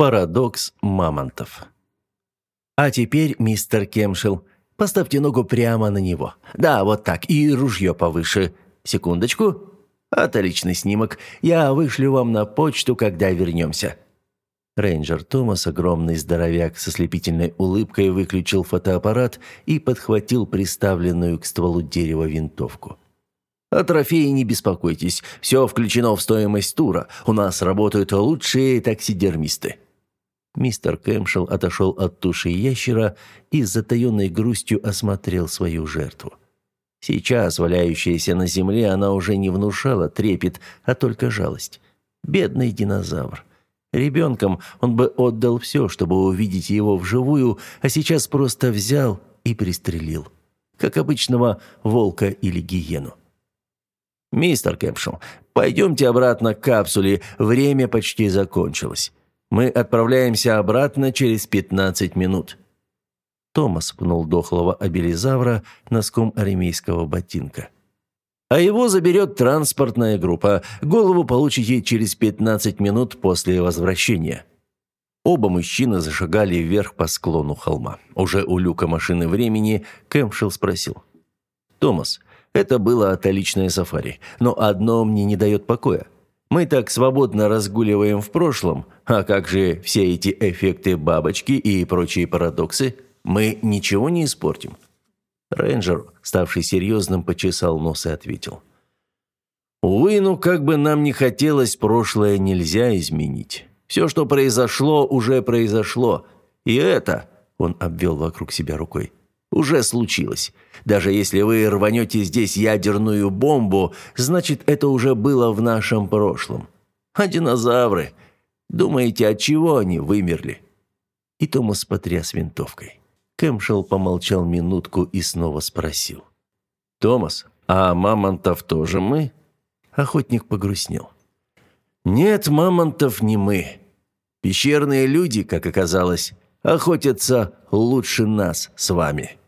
Парадокс мамонтов. А теперь, мистер Кемшел, поставьте ногу прямо на него. Да, вот так, и ружье повыше. Секундочку. Отличный снимок. Я вышлю вам на почту, когда вернемся. Рейнджер Томас, огромный здоровяк со слепительной улыбкой, выключил фотоаппарат и подхватил приставленную к стволу дерева винтовку. О трофее не беспокойтесь, все включено в стоимость тура. У нас работают лучшие таксидермисты. Мистер Кэмшел отошел от туши ящера и с затаенной грустью осмотрел свою жертву. Сейчас, валяющаяся на земле, она уже не внушала трепет, а только жалость. Бедный динозавр. Ребенком он бы отдал все, чтобы увидеть его вживую, а сейчас просто взял и пристрелил. Как обычного волка или гиену. «Мистер Кэмшел, пойдемте обратно к капсуле, время почти закончилось». Мы отправляемся обратно через 15 минут». Томас пнул дохлого абелизавра носком аремейского ботинка. «А его заберет транспортная группа. Голову получите через 15 минут после возвращения». Оба мужчины зашагали вверх по склону холма. Уже у люка машины времени Кэмшил спросил. «Томас, это было отличное сафари, но одно мне не дает покоя. Мы так свободно разгуливаем в прошлом, а как же все эти эффекты бабочки и прочие парадоксы? Мы ничего не испортим». Рейнджер, ставший серьезным, почесал нос и ответил. «Увы, ну как бы нам ни хотелось, прошлое нельзя изменить. Все, что произошло, уже произошло. И это...» — он обвел вокруг себя рукой уже случилось. Даже если вы рванете здесь ядерную бомбу, значит, это уже было в нашем прошлом. А динозавры? Думаете, от чего они вымерли?» И Томас потряс винтовкой. Кэмшел помолчал минутку и снова спросил. «Томас, а мамонтов тоже мы?» Охотник погрустнел. «Нет, мамонтов не мы. Пещерные люди, как оказалось, охотятся лучше нас с вами».